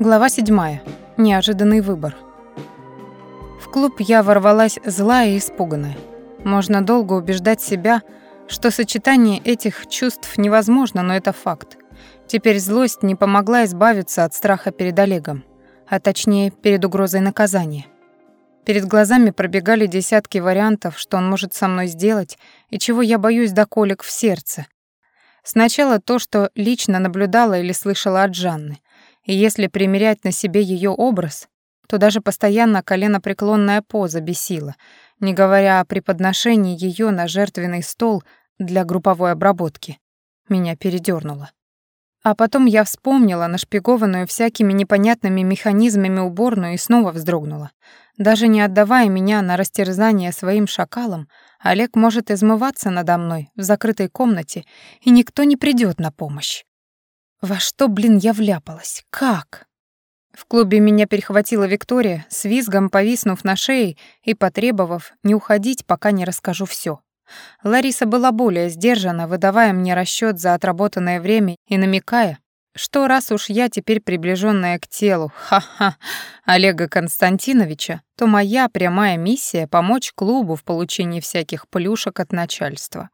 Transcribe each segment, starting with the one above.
Глава 7. Неожиданный выбор. В клуб я ворвалась злая и испуганная. Можно долго убеждать себя, что сочетание этих чувств невозможно, но это факт. Теперь злость не помогла избавиться от страха перед Олегом, а точнее, перед угрозой наказания. Перед глазами пробегали десятки вариантов, что он может со мной сделать и чего я боюсь до колик в сердце. Сначала то, что лично наблюдала или слышала от Жанны — и если примерять на себе ее образ, то даже постоянно коленопреклонная поза бесила, не говоря о преподношении ее на жертвенный стол для групповой обработки. Меня передернуло. А потом я вспомнила нашпигованную всякими непонятными механизмами уборную и снова вздрогнула. Даже не отдавая меня на растерзание своим шакалам, Олег может измываться надо мной в закрытой комнате, и никто не придет на помощь. Во что, блин, я вляпалась? Как? В клубе меня перехватила Виктория, с визгом повиснув на шее и потребовав не уходить, пока не расскажу все. Лариса была более сдержана, выдавая мне расчет за отработанное время и намекая, что раз уж я теперь приближенная к телу, ха-ха, Олега Константиновича, то моя прямая миссия — помочь клубу в получении всяких плюшек от начальства.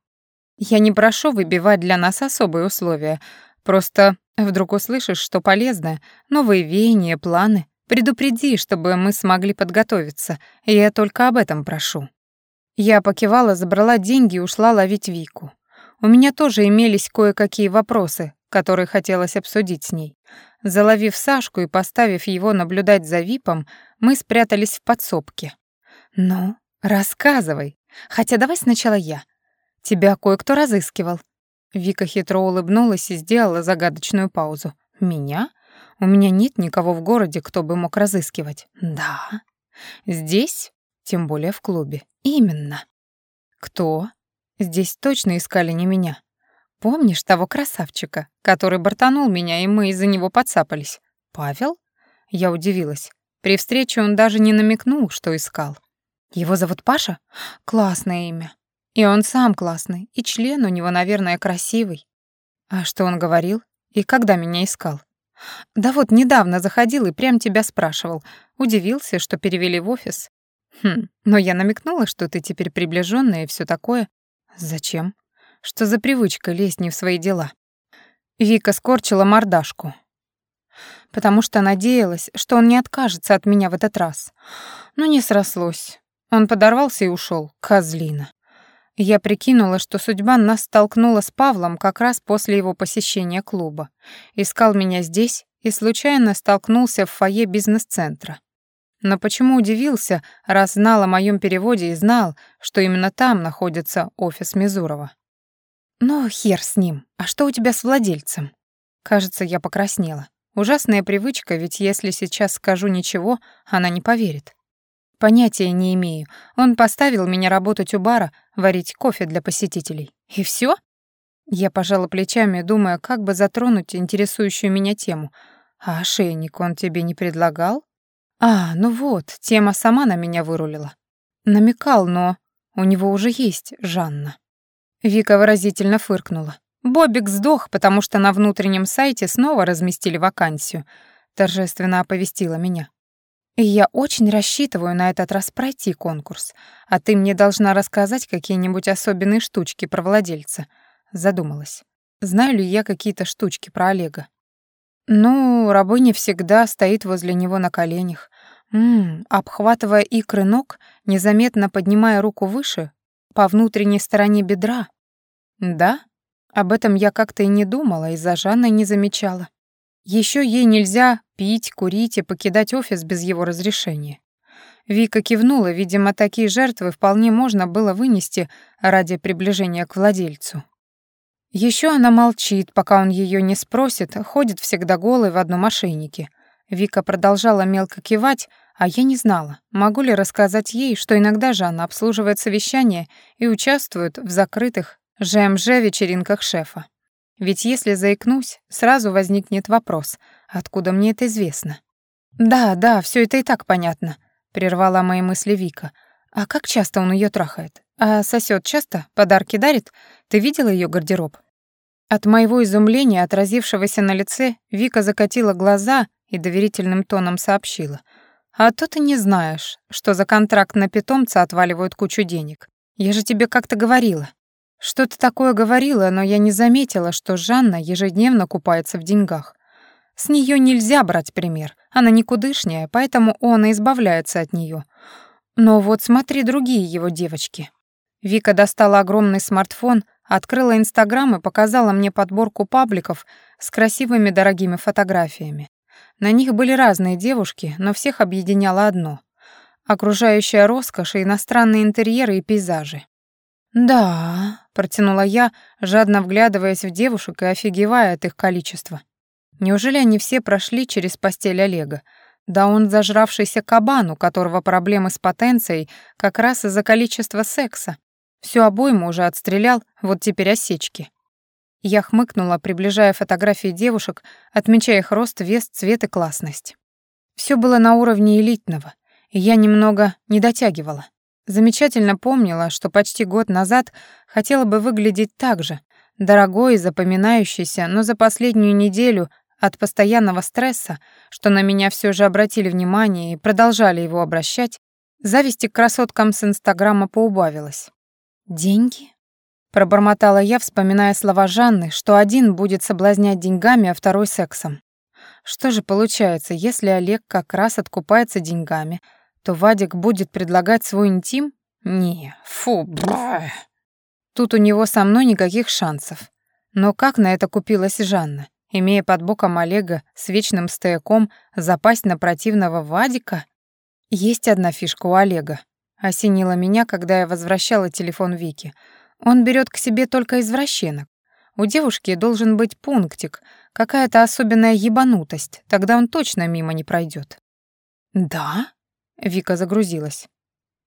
Я не прошу выбивать для нас особые условия, Просто вдруг услышишь, что полезное, новые веяния, планы. Предупреди, чтобы мы смогли подготовиться. Я только об этом прошу». Я покивала, забрала деньги и ушла ловить Вику. У меня тоже имелись кое-какие вопросы, которые хотелось обсудить с ней. Заловив Сашку и поставив его наблюдать за Випом, мы спрятались в подсобке. «Ну, рассказывай. Хотя давай сначала я. Тебя кое-кто разыскивал. Вика хитро улыбнулась и сделала загадочную паузу. «Меня? У меня нет никого в городе, кто бы мог разыскивать». «Да. Здесь? Тем более в клубе. Именно». «Кто? Здесь точно искали не меня. Помнишь того красавчика, который бортанул меня, и мы из-за него подцапались? Павел?» Я удивилась. При встрече он даже не намекнул, что искал. «Его зовут Паша? Классное имя. И он сам классный, и член у него, наверное, красивый. А что он говорил? И когда меня искал? Да вот недавно заходил и прям тебя спрашивал. Удивился, что перевели в офис. Хм, но я намекнула, что ты теперь приближенная и все такое. Зачем? Что за привычка лезть не в свои дела? Вика скорчила мордашку. Потому что надеялась, что он не откажется от меня в этот раз. Но не срослось. Он подорвался и ушел, козлина. Я прикинула, что судьба нас столкнула с Павлом как раз после его посещения клуба. Искал меня здесь и случайно столкнулся в фойе бизнес-центра. Но почему удивился, раз знал о моем переводе и знал, что именно там находится офис Мизурова? «Ну, хер с ним. А что у тебя с владельцем?» Кажется, я покраснела. Ужасная привычка, ведь если сейчас скажу ничего, она не поверит. Понятия не имею. Он поставил меня работать у бара, варить кофе для посетителей. И все? Я пожала плечами, думая, как бы затронуть интересующую меня тему. А ошейник он тебе не предлагал? А, ну вот, тема сама на меня вырулила. Намекал, но у него уже есть Жанна. Вика выразительно фыркнула. Бобик сдох, потому что на внутреннем сайте снова разместили вакансию. Торжественно оповестила меня. И я очень рассчитываю на этот раз пройти конкурс, а ты мне должна рассказать какие-нибудь особенные штучки про владельца. Задумалась. Знаю ли я какие-то штучки про Олега? Ну, рабыня всегда стоит возле него на коленях. Ммм, обхватывая икры ног, незаметно поднимая руку выше, по внутренней стороне бедра. Да, об этом я как-то и не думала, и за Жанной не замечала. Еще ей нельзя пить, курить и покидать офис без его разрешения. Вика кивнула, видимо, такие жертвы вполне можно было вынести ради приближения к владельцу. Еще она молчит, пока он ее не спросит, ходит всегда голой в одном ошейнике. Вика продолжала мелко кивать, а я не знала, могу ли рассказать ей, что иногда Жанна обслуживает совещания и участвует в закрытых ЖМЖ-вечеринках шефа. Ведь если заикнусь, сразу возникнет вопрос, откуда мне это известно. «Да, да, все это и так понятно», — прервала мои мысли Вика. «А как часто он ее трахает? А сосет часто? Подарки дарит? Ты видела ее гардероб?» От моего изумления, отразившегося на лице, Вика закатила глаза и доверительным тоном сообщила. «А то ты не знаешь, что за контракт на питомца отваливают кучу денег. Я же тебе как-то говорила». Что-то такое говорила, но я не заметила, что Жанна ежедневно купается в деньгах. С нее нельзя брать пример, она никудышняя, поэтому он и избавляется от нее. Но вот смотри другие его девочки. Вика достала огромный смартфон, открыла Инстаграм и показала мне подборку пабликов с красивыми дорогими фотографиями. На них были разные девушки, но всех объединяло одно — окружающая роскошь и иностранные интерьеры и пейзажи. «Да», — протянула я, жадно вглядываясь в девушек и офигевая от их количества. Неужели они все прошли через постель Олега? Да он зажравшийся кабан, у которого проблемы с потенцией как раз из-за количества секса. Всю обойму уже отстрелял, вот теперь осечки. Я хмыкнула, приближая фотографии девушек, отмечая их рост, вес, цвет и классность. Все было на уровне элитного, и я немного не дотягивала. Замечательно помнила, что почти год назад хотела бы выглядеть так же, дорогой и запоминающейся, но за последнюю неделю от постоянного стресса, что на меня все же обратили внимание и продолжали его обращать, зависти к красоткам с Инстаграма поубавилась. «Деньги?» — пробормотала я, вспоминая слова Жанны, что один будет соблазнять деньгами, а второй — сексом. Что же получается, если Олег как раз откупается деньгами, то Вадик будет предлагать свой интим? Не, фу, бра. Тут у него со мной никаких шансов. Но как на это купилась Жанна? Имея под боком Олега с вечным стояком запасть на противного Вадика? Есть одна фишка у Олега. Осенила меня, когда я возвращала телефон Вики. Он берет к себе только извращенок. У девушки должен быть пунктик, какая-то особенная ебанутость, тогда он точно мимо не пройдет. «Да?» Вика загрузилась.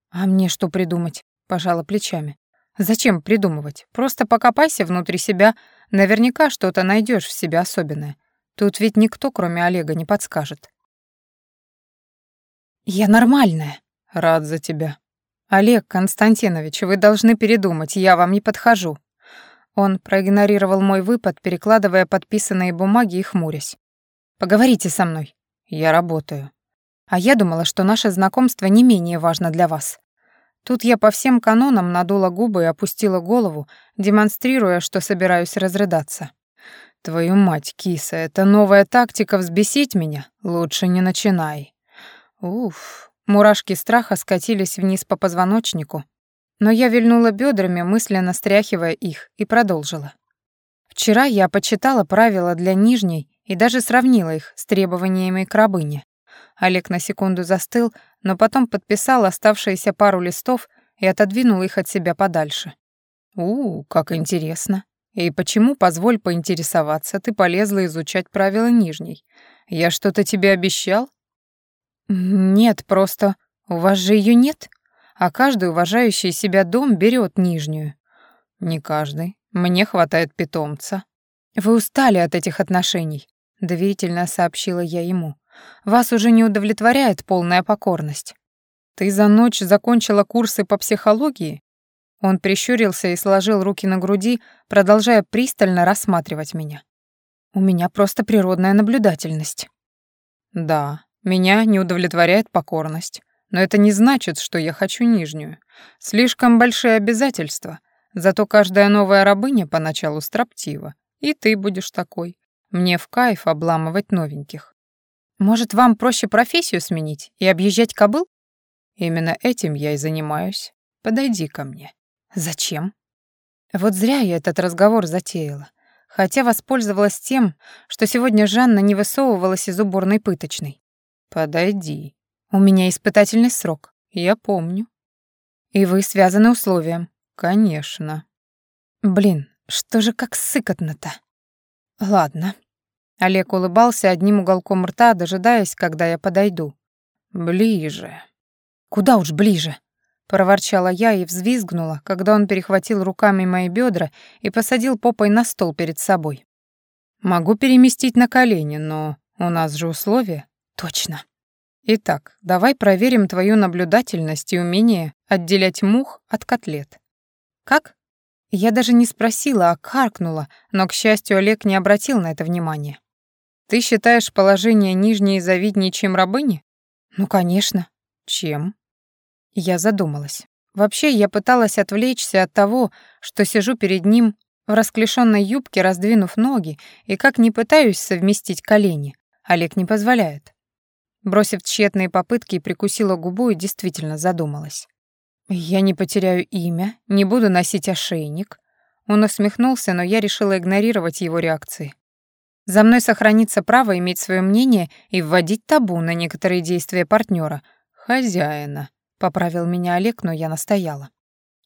«А мне что придумать?» — пожала плечами. «Зачем придумывать? Просто покопайся внутри себя, наверняка что-то найдешь в себе особенное. Тут ведь никто, кроме Олега, не подскажет». «Я нормальная». «Рад за тебя». «Олег Константинович, вы должны передумать, я вам не подхожу». Он проигнорировал мой выпад, перекладывая подписанные бумаги и хмурясь. «Поговорите со мной». «Я работаю». А я думала, что наше знакомство не менее важно для вас. Тут я по всем канонам надула губы и опустила голову, демонстрируя, что собираюсь разрыдаться. «Твою мать, киса, это новая тактика взбесить меня? Лучше не начинай». Уф, мурашки страха скатились вниз по позвоночнику, но я вильнула бедрами, мысленно стряхивая их, и продолжила. Вчера я почитала правила для нижней и даже сравнила их с требованиями к рабыне. Олег на секунду застыл, но потом подписал оставшиеся пару листов и отодвинул их от себя подальше. «У, как интересно. И почему, позволь поинтересоваться, ты полезла изучать правила нижней? Я что-то тебе обещал?» «Нет, просто у вас же ее нет, а каждый уважающий себя дом берет нижнюю». «Не каждый. Мне хватает питомца». «Вы устали от этих отношений», — доверительно сообщила я ему. Вас уже не удовлетворяет полная покорность. Ты за ночь закончила курсы по психологии? Он прищурился и сложил руки на груди, продолжая пристально рассматривать меня. У меня просто природная наблюдательность. Да, меня не удовлетворяет покорность, но это не значит, что я хочу нижнюю. Слишком большие обязательства. Зато каждая новая рабыня поначалу строптива. И ты будешь такой. Мне в кайф обламывать новеньких. Может, вам проще профессию сменить и объезжать кобыл? Именно этим я и занимаюсь. Подойди ко мне. Зачем? Вот зря я этот разговор затеяла. Хотя воспользовалась тем, что сегодня Жанна не высовывалась из уборной пыточной. Подойди. У меня испытательный срок. Я помню. И вы связаны условием. Конечно. Блин, что же как сыкотно-то? Ладно. Олег улыбался одним уголком рта, дожидаясь, когда я подойду. «Ближе». «Куда уж ближе?» — проворчала я и взвизгнула, когда он перехватил руками мои бедра и посадил попой на стол перед собой. «Могу переместить на колени, но у нас же условия». «Точно». «Итак, давай проверим твою наблюдательность и умение отделять мух от котлет». «Как?» Я даже не спросила, а каркнула, но, к счастью, Олег не обратил на это внимания. «Ты считаешь положение нижней завиднее, чем рабыни?» «Ну, конечно». «Чем?» Я задумалась. Вообще, я пыталась отвлечься от того, что сижу перед ним в расклешенной юбке, раздвинув ноги, и как не пытаюсь совместить колени. Олег не позволяет. Бросив тщетные попытки, прикусила губу и действительно задумалась. «Я не потеряю имя, не буду носить ошейник». Он усмехнулся, но я решила игнорировать его реакции. За мной сохранится право иметь свое мнение и вводить табу на некоторые действия партнера, хозяина. Поправил меня Олег, но я настояла.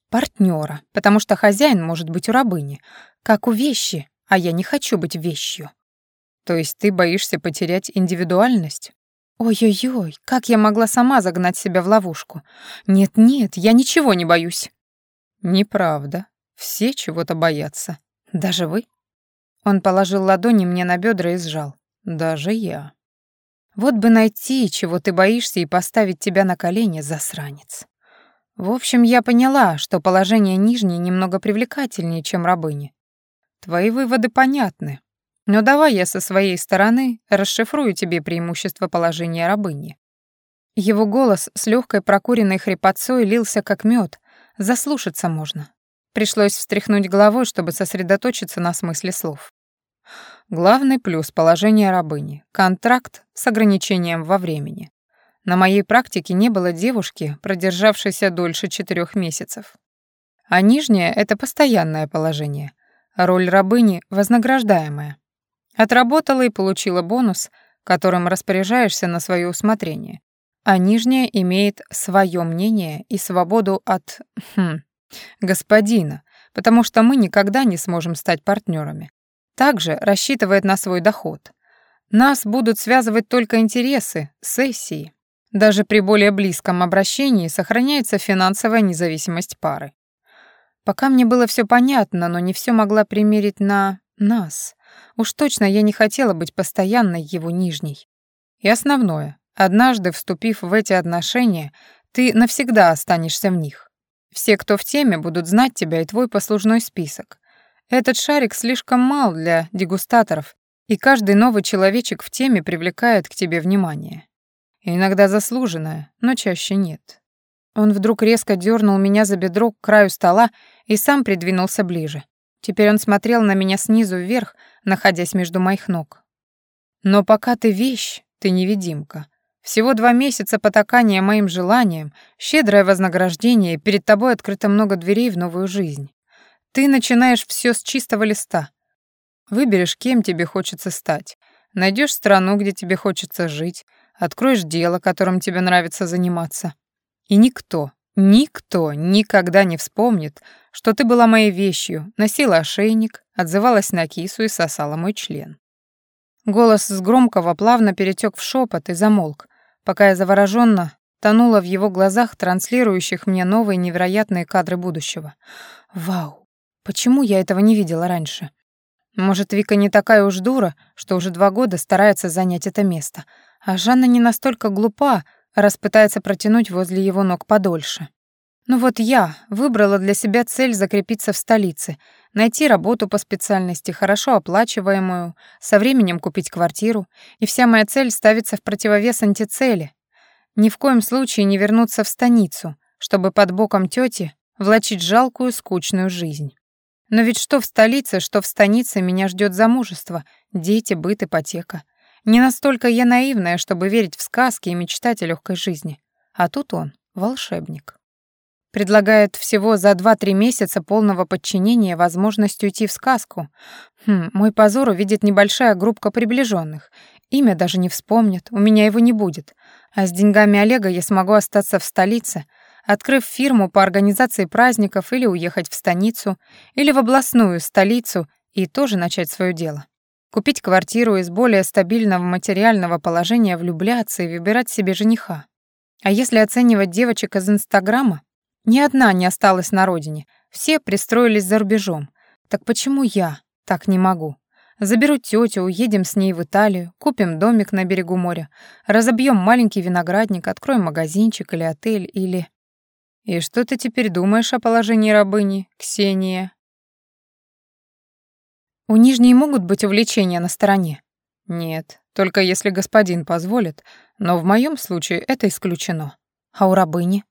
Партнера, потому что хозяин может быть у рабыни, как у вещи, а я не хочу быть вещью. То есть ты боишься потерять индивидуальность? Ой-ой-ой, как я могла сама загнать себя в ловушку? Нет-нет, я ничего не боюсь. Неправда. Все чего-то боятся. Даже вы? Он положил ладони мне на бедра и сжал. Даже я. Вот бы найти, чего ты боишься, и поставить тебя на колени, засранец. В общем, я поняла, что положение нижней немного привлекательнее, чем рабыни. Твои выводы понятны. Но давай я со своей стороны расшифрую тебе преимущество положения рабыни. Его голос с легкой прокуренной хрипотцой лился как мед, заслушаться можно. Пришлось встряхнуть головой, чтобы сосредоточиться на смысле слов. Главный плюс положения рабыни — контракт с ограничением во времени. На моей практике не было девушки, продержавшейся дольше четырех месяцев. А нижнее — это постоянное положение. Роль рабыни — вознаграждаемая. Отработала и получила бонус, которым распоряжаешься на свое усмотрение. А нижняя имеет свое мнение и свободу от... Хм, господина, потому что мы никогда не сможем стать партнерами. Также рассчитывает на свой доход. Нас будут связывать только интересы, сессии. Даже при более близком обращении сохраняется финансовая независимость пары. Пока мне было все понятно, но не все могла примерить на нас. Уж точно я не хотела быть постоянной его нижней. И основное, однажды вступив в эти отношения, ты навсегда останешься в них. Все, кто в теме, будут знать тебя и твой послужной список. Этот шарик слишком мал для дегустаторов, и каждый новый человечек в теме привлекает к тебе внимание. Иногда заслуженное, но чаще нет. Он вдруг резко дернул меня за бедро к краю стола и сам придвинулся ближе. Теперь он смотрел на меня снизу вверх, находясь между моих ног. Но пока ты вещь, ты невидимка. Всего два месяца потакания моим желаниям, щедрое вознаграждение, и перед тобой открыто много дверей в новую жизнь. Ты начинаешь все с чистого листа. Выберешь, кем тебе хочется стать. Найдешь страну, где тебе хочется жить. Откроешь дело, которым тебе нравится заниматься. И никто, никто никогда не вспомнит, что ты была моей вещью, носила ошейник, отзывалась на кису и сосала мой член. Голос с громкого плавно перетек в шепот и замолк, пока я завороженно тонула в его глазах, транслирующих мне новые невероятные кадры будущего. Вау, почему я этого не видела раньше? Может, Вика не такая уж дура, что уже два года старается занять это место, а Жанна не настолько глупа, раз пытается протянуть возле его ног подольше. Ну вот я выбрала для себя цель закрепиться в столице, найти работу по специальности, хорошо оплачиваемую, со временем купить квартиру, и вся моя цель ставится в противовес антицели. Ни в коем случае не вернуться в станицу, чтобы под боком тети влачить жалкую, скучную жизнь. Но ведь что в столице, что в станице меня ждет замужество, дети, быт, ипотека. Не настолько я наивная, чтобы верить в сказки и мечтать о легкой жизни. А тут он, волшебник. Предлагает всего за 2-3 месяца полного подчинения возможность уйти в сказку. Хм, мой позор увидит небольшая группка приближенных. Имя даже не вспомнят, у меня его не будет. А с деньгами Олега я смогу остаться в столице, открыв фирму по организации праздников или уехать в станицу, или в областную столицу и тоже начать свое дело. Купить квартиру из более стабильного материального положения, влюбляться и выбирать себе жениха. А если оценивать девочек из Инстаграма, ни одна не осталась на родине, все пристроились за рубежом. Так почему я так не могу? Заберу тетю, уедем с ней в Италию, купим домик на берегу моря, разобьем маленький виноградник, откроем магазинчик или отель, или... «И что ты теперь думаешь о положении рабыни, Ксения?» У Нижней могут быть увлечения на стороне? Нет, только если господин позволит, но в моем случае это исключено. А у рабыни?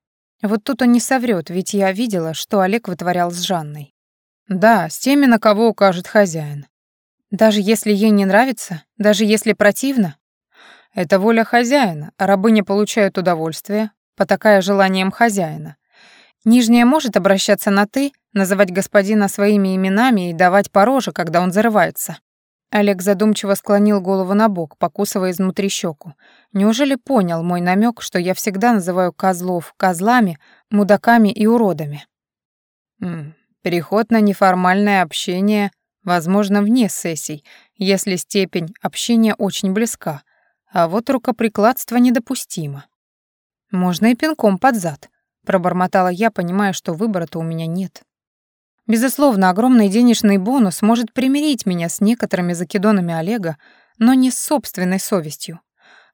Вот тут он не соврет, ведь я видела, что Олег вытворял с Жанной. Да, с теми, на кого укажет хозяин. Даже если ей не нравится, даже если противно? Это воля хозяина, а рабыня получает удовольствие, потакая желанием хозяина. Нижняя может обращаться на «ты», называть господина своими именами и давать пороже, когда он зарывается. Олег задумчиво склонил голову на бок, покусывая изнутри щеку. Неужели понял мой намек, что я всегда называю козлов козлами, мудаками и уродами? М переход на неформальное общение возможно вне сессий, если степень общения очень близка, а вот рукоприкладство недопустимо. Можно и пинком под зад, пробормотала я, понимая, что выбора-то у меня нет. Безусловно, огромный денежный бонус может примирить меня с некоторыми закидонами Олега, но не с собственной совестью.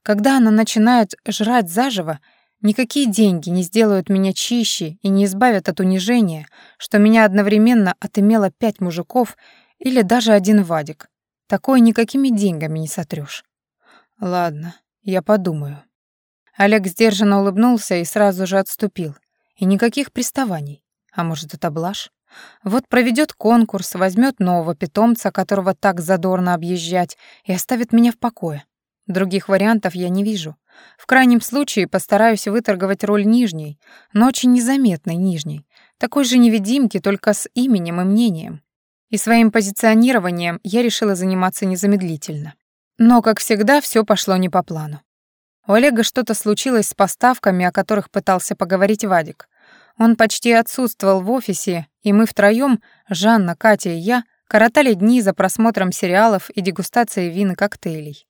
Когда она начинает жрать заживо, никакие деньги не сделают меня чище и не избавят от унижения, что меня одновременно отымело пять мужиков или даже один Вадик. Такое никакими деньгами не сотрёшь. Ладно, я подумаю. Олег сдержанно улыбнулся и сразу же отступил. И никаких приставаний. А может, это блажь? Вот проведет конкурс, возьмет нового питомца, которого так задорно объезжать, и оставит меня в покое. Других вариантов я не вижу. В крайнем случае постараюсь выторговать роль нижней, но очень незаметной нижней, такой же невидимки, только с именем и мнением. И своим позиционированием я решила заниматься незамедлительно. Но, как всегда, все пошло не по плану. У Олега что-то случилось с поставками, о которых пытался поговорить Вадик. Он почти отсутствовал в офисе, и мы втроем, Жанна, Катя и я, коротали дни за просмотром сериалов и дегустацией вин и коктейлей.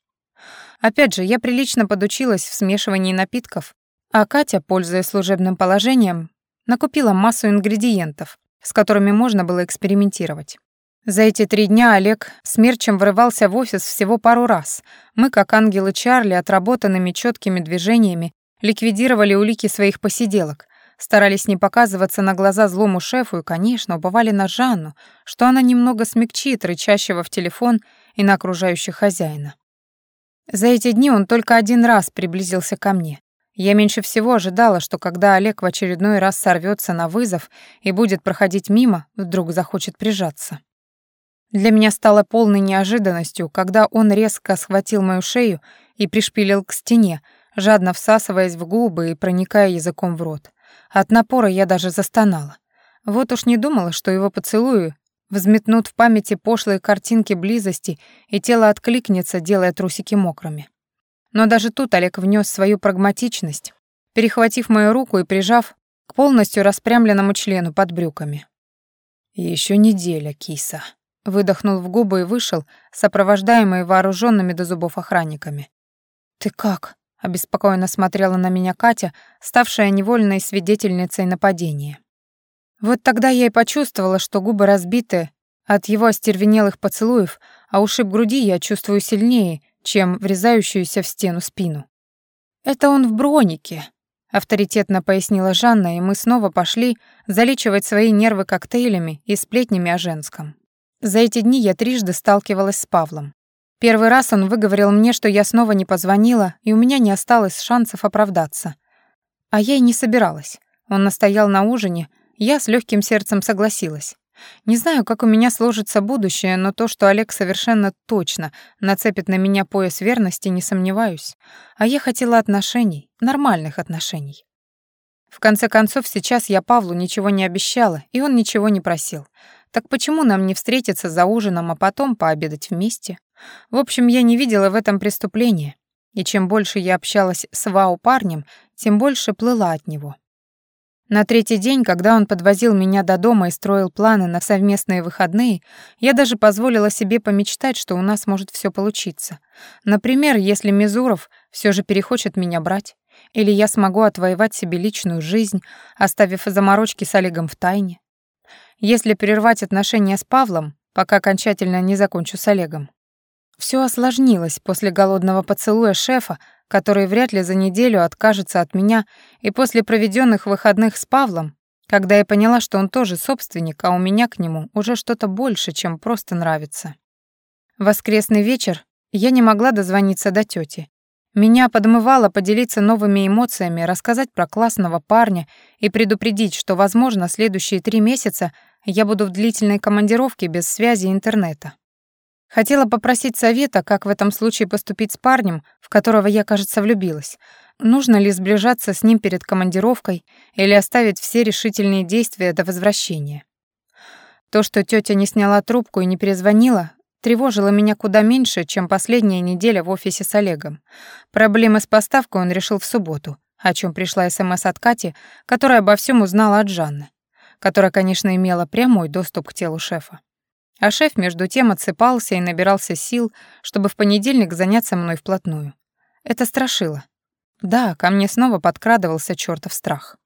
Опять же, я прилично подучилась в смешивании напитков, а Катя, пользуясь служебным положением, накупила массу ингредиентов, с которыми можно было экспериментировать. За эти три дня Олег смерчем врывался в офис всего пару раз. Мы, как ангелы Чарли, отработанными четкими движениями, ликвидировали улики своих посиделок, старались не показываться на глаза злому шефу и, конечно, уповали на Жанну, что она немного смягчит рычащего в телефон и на окружающих хозяина. За эти дни он только один раз приблизился ко мне. Я меньше всего ожидала, что когда Олег в очередной раз сорвется на вызов и будет проходить мимо, вдруг захочет прижаться. Для меня стало полной неожиданностью, когда он резко схватил мою шею и пришпилил к стене, жадно всасываясь в губы и проникая языком в рот. От напора я даже застонала. Вот уж не думала, что его поцелуи взметнут в памяти пошлые картинки близости, и тело откликнется, делая трусики мокрыми. Но даже тут Олег внес свою прагматичность, перехватив мою руку и прижав к полностью распрямленному члену под брюками. Еще неделя, киса», — выдохнул в губы и вышел, сопровождаемый вооруженными до зубов охранниками. «Ты как?» Обеспокоенно смотрела на меня Катя, ставшая невольной свидетельницей нападения. Вот тогда я и почувствовала, что губы разбиты от его остервенелых поцелуев, а ушиб груди я чувствую сильнее, чем врезающуюся в стену спину. «Это он в бронике», — авторитетно пояснила Жанна, и мы снова пошли залечивать свои нервы коктейлями и сплетнями о женском. За эти дни я трижды сталкивалась с Павлом. Первый раз он выговорил мне, что я снова не позвонила, и у меня не осталось шансов оправдаться. А я и не собиралась. Он настоял на ужине, я с легким сердцем согласилась. Не знаю, как у меня сложится будущее, но то, что Олег совершенно точно нацепит на меня пояс верности, не сомневаюсь. А я хотела отношений, нормальных отношений. В конце концов, сейчас я Павлу ничего не обещала, и он ничего не просил. Так почему нам не встретиться за ужином, а потом пообедать вместе? В общем, я не видела в этом преступления, и чем больше я общалась с Вау-парнем, тем больше плыла от него. На третий день, когда он подвозил меня до дома и строил планы на совместные выходные, я даже позволила себе помечтать, что у нас может все получиться. Например, если Мизуров все же перехочет меня брать, или я смогу отвоевать себе личную жизнь, оставив заморочки с Олегом в тайне. Если прервать отношения с Павлом, пока окончательно не закончу с Олегом, все осложнилось после голодного поцелуя шефа, который вряд ли за неделю откажется от меня, и после проведенных выходных с Павлом, когда я поняла, что он тоже собственник, а у меня к нему уже что-то больше, чем просто нравится. Воскресный вечер я не могла дозвониться до тети. Меня подмывало поделиться новыми эмоциями, рассказать про классного парня и предупредить, что, возможно, следующие три месяца я буду в длительной командировке без связи интернета. Хотела попросить совета, как в этом случае поступить с парнем, в которого я, кажется, влюбилась. Нужно ли сближаться с ним перед командировкой или оставить все решительные действия до возвращения? То, что тетя не сняла трубку и не перезвонила, тревожило меня куда меньше, чем последняя неделя в офисе с Олегом. Проблемы с поставкой он решил в субботу, о чем пришла СМС от Кати, которая обо всем узнала от Жанны, которая, конечно, имела прямой доступ к телу шефа. А шеф между тем отсыпался и набирался сил, чтобы в понедельник заняться мной вплотную. Это страшило. Да, ко мне снова подкрадывался чертов страх.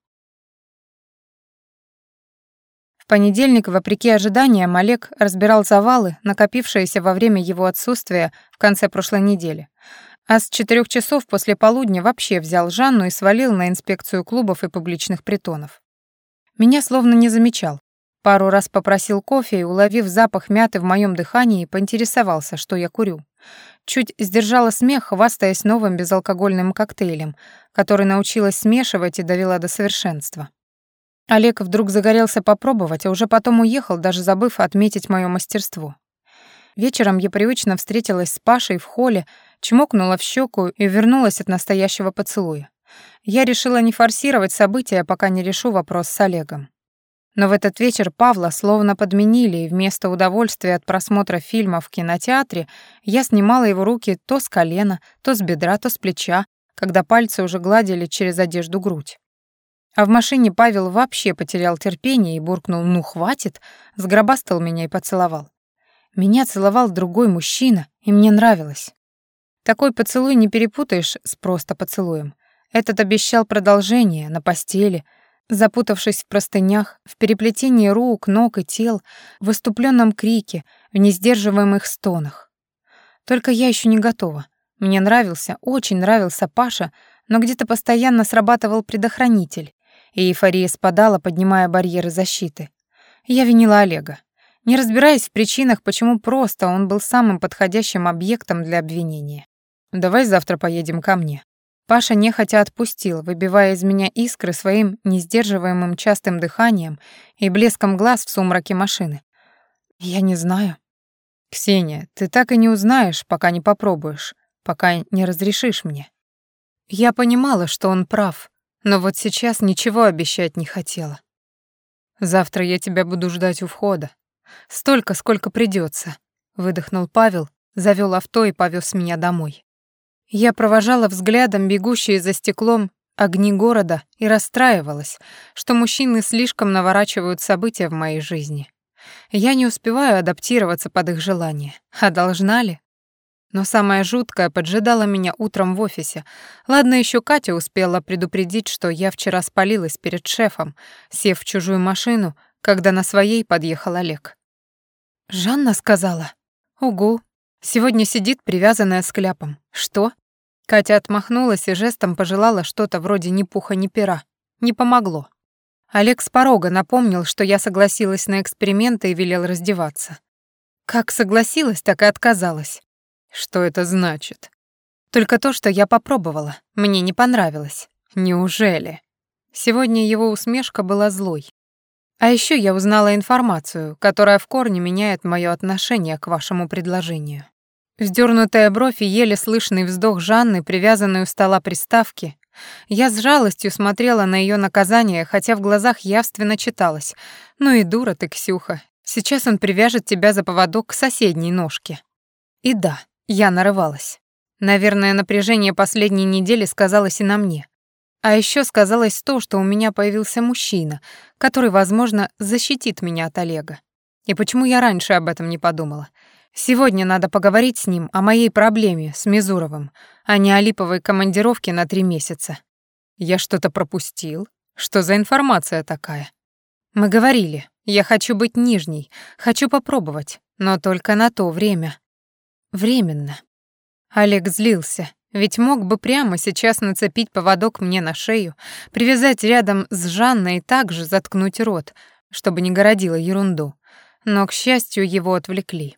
В понедельник, вопреки ожиданиям, Олег разбирал завалы, накопившиеся во время его отсутствия в конце прошлой недели. А с четырех часов после полудня вообще взял Жанну и свалил на инспекцию клубов и публичных притонов. Меня словно не замечал, Пару раз попросил кофе и, уловив запах мяты в моем дыхании, поинтересовался, что я курю. Чуть сдержала смех, хвастаясь новым безалкогольным коктейлем, который научилась смешивать и довела до совершенства. Олег вдруг загорелся попробовать, а уже потом уехал, даже забыв отметить мое мастерство. Вечером я привычно встретилась с Пашей в холле, чмокнула в щеку и вернулась от настоящего поцелуя. Я решила не форсировать события, пока не решу вопрос с Олегом. Но в этот вечер Павла словно подменили, и вместо удовольствия от просмотра фильма в кинотеатре я снимала его руки то с колена, то с бедра, то с плеча, когда пальцы уже гладили через одежду грудь. А в машине Павел вообще потерял терпение и буркнул «ну хватит», сгробастал меня и поцеловал. Меня целовал другой мужчина, и мне нравилось. Такой поцелуй не перепутаешь с просто поцелуем. Этот обещал продолжение на постели — Запутавшись в простынях, в переплетении рук, ног и тел, в выступленном крике, в несдерживаемых стонах. Только я еще не готова. Мне нравился, очень нравился Паша, но где-то постоянно срабатывал предохранитель, и эйфория спадала, поднимая барьеры защиты. Я винила Олега, не разбираясь в причинах, почему просто он был самым подходящим объектом для обвинения. «Давай завтра поедем ко мне», Паша нехотя отпустил, выбивая из меня искры своим несдерживаемым частым дыханием и блеском глаз в сумраке машины. «Я не знаю». «Ксения, ты так и не узнаешь, пока не попробуешь, пока не разрешишь мне». Я понимала, что он прав, но вот сейчас ничего обещать не хотела. «Завтра я тебя буду ждать у входа. Столько, сколько придется, выдохнул Павел, завёл авто и повез меня домой. Я провожала взглядом бегущие за стеклом огни города и расстраивалась, что мужчины слишком наворачивают события в моей жизни. Я не успеваю адаптироваться под их желания. А должна ли? Но самое жуткое поджидало меня утром в офисе. Ладно, еще Катя успела предупредить, что я вчера спалилась перед шефом, сев в чужую машину, когда на своей подъехал Олег. Жанна сказала. «Угу. Сегодня сидит привязанная с кляпом. Что? Катя отмахнулась и жестом пожелала что-то вроде ни пуха, ни пера. Не помогло. Олег с порога напомнил, что я согласилась на эксперименты и велел раздеваться. Как согласилась, так и отказалась. Что это значит? Только то, что я попробовала. Мне не понравилось. Неужели? Сегодня его усмешка была злой. А еще я узнала информацию, которая в корне меняет мое отношение к вашему предложению. Вздернутая бровь и еле слышный вздох Жанны, привязанной у стола приставки. Я с жалостью смотрела на ее наказание, хотя в глазах явственно читалось. «Ну и дура ты, Ксюха. Сейчас он привяжет тебя за поводок к соседней ножке». И да, я нарывалась. Наверное, напряжение последней недели сказалось и на мне. А еще сказалось то, что у меня появился мужчина, который, возможно, защитит меня от Олега. И почему я раньше об этом не подумала? Сегодня надо поговорить с ним о моей проблеме с Мизуровым, а не о липовой командировке на три месяца. Я что-то пропустил? Что за информация такая? Мы говорили, я хочу быть нижней, хочу попробовать, но только на то время. Временно. Олег злился, ведь мог бы прямо сейчас нацепить поводок мне на шею, привязать рядом с Жанной и также заткнуть рот, чтобы не городило ерунду. Но, к счастью, его отвлекли.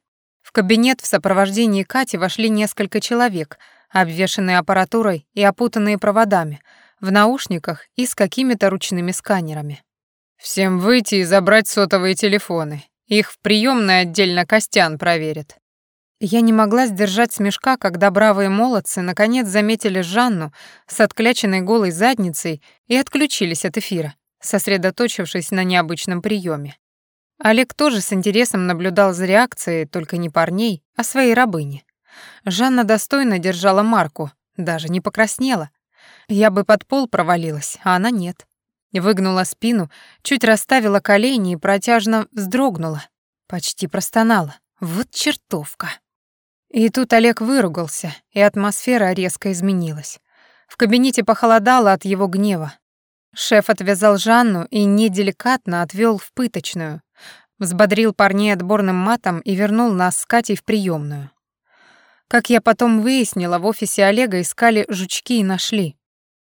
Кабинет в сопровождении Кати вошли несколько человек, обвешанные аппаратурой и опутанные проводами, в наушниках и с какими-то ручными сканерами. «Всем выйти и забрать сотовые телефоны. Их в приемной отдельно Костян проверит». Я не могла сдержать смешка, когда бравые молодцы наконец заметили Жанну с откляченной голой задницей и отключились от эфира, сосредоточившись на необычном приеме. Олег тоже с интересом наблюдал за реакцией только не парней, а своей рабыни. Жанна достойно держала марку, даже не покраснела. Я бы под пол провалилась, а она нет. Выгнула спину, чуть расставила колени и протяжно вздрогнула. Почти простонала. Вот чертовка. И тут Олег выругался, и атмосфера резко изменилась. В кабинете похолодало от его гнева. Шеф отвязал Жанну и неделикатно отвел в пыточную, взбодрил парней отборным матом и вернул нас с Катей в приемную. Как я потом выяснила, в офисе Олега искали жучки и нашли.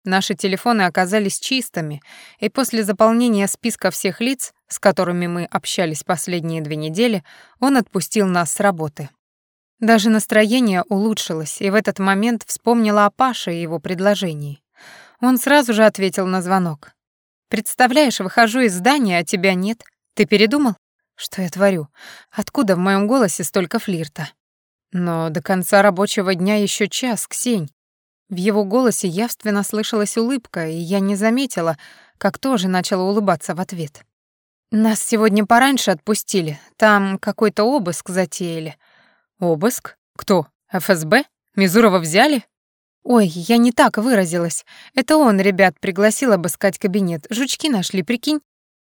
Наши телефоны оказались чистыми, и после заполнения списка всех лиц, с которыми мы общались последние две недели, он отпустил нас с работы. Даже настроение улучшилось, и в этот момент вспомнила о Паше и его предложении. Он сразу же ответил на звонок. «Представляешь, выхожу из здания, а тебя нет. Ты передумал?» Что я творю? Откуда в моем голосе столько флирта? Но до конца рабочего дня еще час, Ксень. В его голосе явственно слышалась улыбка, и я не заметила, как тоже начала улыбаться в ответ. Нас сегодня пораньше отпустили. Там какой-то обыск затеяли. Обыск? Кто? ФСБ? Мизурова взяли? Ой, я не так выразилась. Это он ребят пригласил обыскать кабинет. Жучки нашли, прикинь?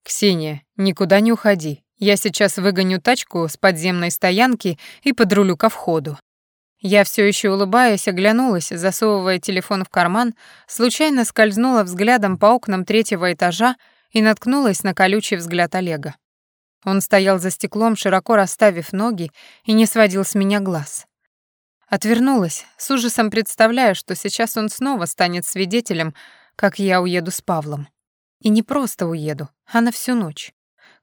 Ксения, никуда не уходи. Я сейчас выгоню тачку с подземной стоянки и подрулю ко входу. Я все еще улыбаясь, оглянулась, засовывая телефон в карман, случайно скользнула взглядом по окнам третьего этажа и наткнулась на колючий взгляд Олега. Он стоял за стеклом, широко расставив ноги, и не сводил с меня глаз. Отвернулась, с ужасом представляя, что сейчас он снова станет свидетелем, как я уеду с Павлом. И не просто уеду, а на всю ночь.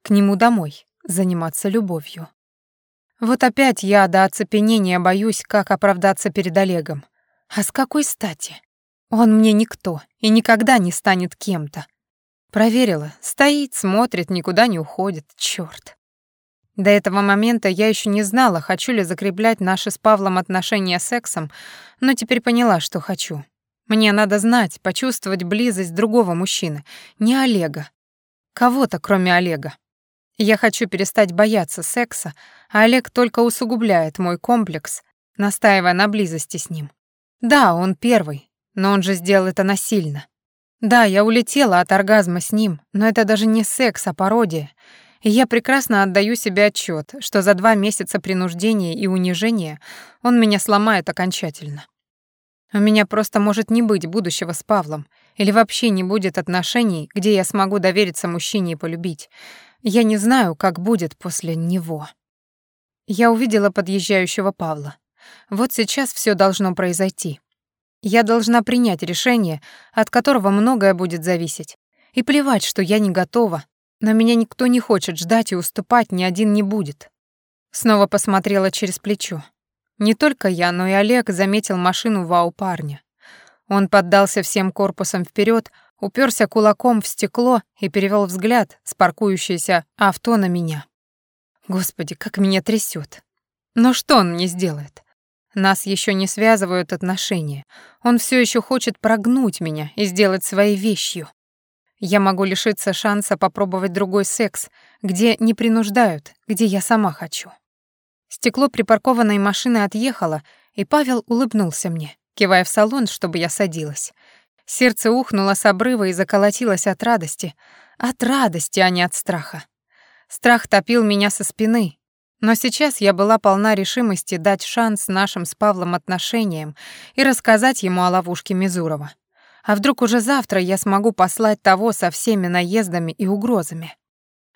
К нему домой заниматься любовью. Вот опять я до оцепенения боюсь, как оправдаться перед Олегом. А с какой стати? Он мне никто и никогда не станет кем-то. Проверила, стоит, смотрит, никуда не уходит. Чёрт. До этого момента я еще не знала, хочу ли закреплять наши с Павлом отношения сексом, но теперь поняла, что хочу. Мне надо знать, почувствовать близость другого мужчины, не Олега. Кого-то, кроме Олега. Я хочу перестать бояться секса, а Олег только усугубляет мой комплекс, настаивая на близости с ним. Да, он первый, но он же сделал это насильно. Да, я улетела от оргазма с ним, но это даже не секс, а пародия. И я прекрасно отдаю себе отчет, что за два месяца принуждения и унижения он меня сломает окончательно. У меня просто может не быть будущего с Павлом, или вообще не будет отношений, где я смогу довериться мужчине и полюбить. Я не знаю, как будет после него. Я увидела подъезжающего Павла. Вот сейчас все должно произойти. Я должна принять решение, от которого многое будет зависеть. И плевать, что я не готова, но меня никто не хочет ждать и уступать ни один не будет. Снова посмотрела через плечо. Не только я, но и Олег заметил машину вау-парня. Он поддался всем корпусом вперед, уперся кулаком в стекло и перевел взгляд с паркующееся авто на меня. Господи, как меня трясет. Но что он мне сделает? Нас еще не связывают отношения. Он все еще хочет прогнуть меня и сделать своей вещью. Я могу лишиться шанса попробовать другой секс, где не принуждают, где я сама хочу. Стекло припаркованной машины отъехало, и Павел улыбнулся мне, кивая в салон, чтобы я садилась. Сердце ухнуло с обрыва и заколотилось от радости. От радости, а не от страха. Страх топил меня со спины, но сейчас я была полна решимости дать шанс нашим с Павлом отношениям и рассказать ему о ловушке Мизурова. А вдруг уже завтра я смогу послать того со всеми наездами и угрозами?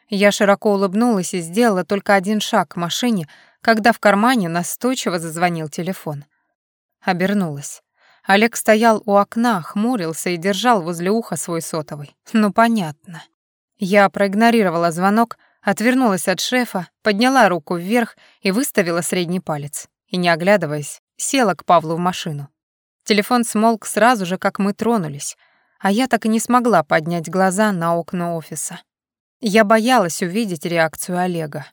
Я широко улыбнулась и сделала только один шаг к машине, когда в кармане настойчиво зазвонил телефон. Обернулась. Олег стоял у окна, хмурился и держал возле уха свой сотовый. Ну, понятно. Я проигнорировала звонок, Отвернулась от шефа, подняла руку вверх и выставила средний палец. И, не оглядываясь, села к Павлу в машину. Телефон смолк сразу же, как мы тронулись, а я так и не смогла поднять глаза на окна офиса. Я боялась увидеть реакцию Олега.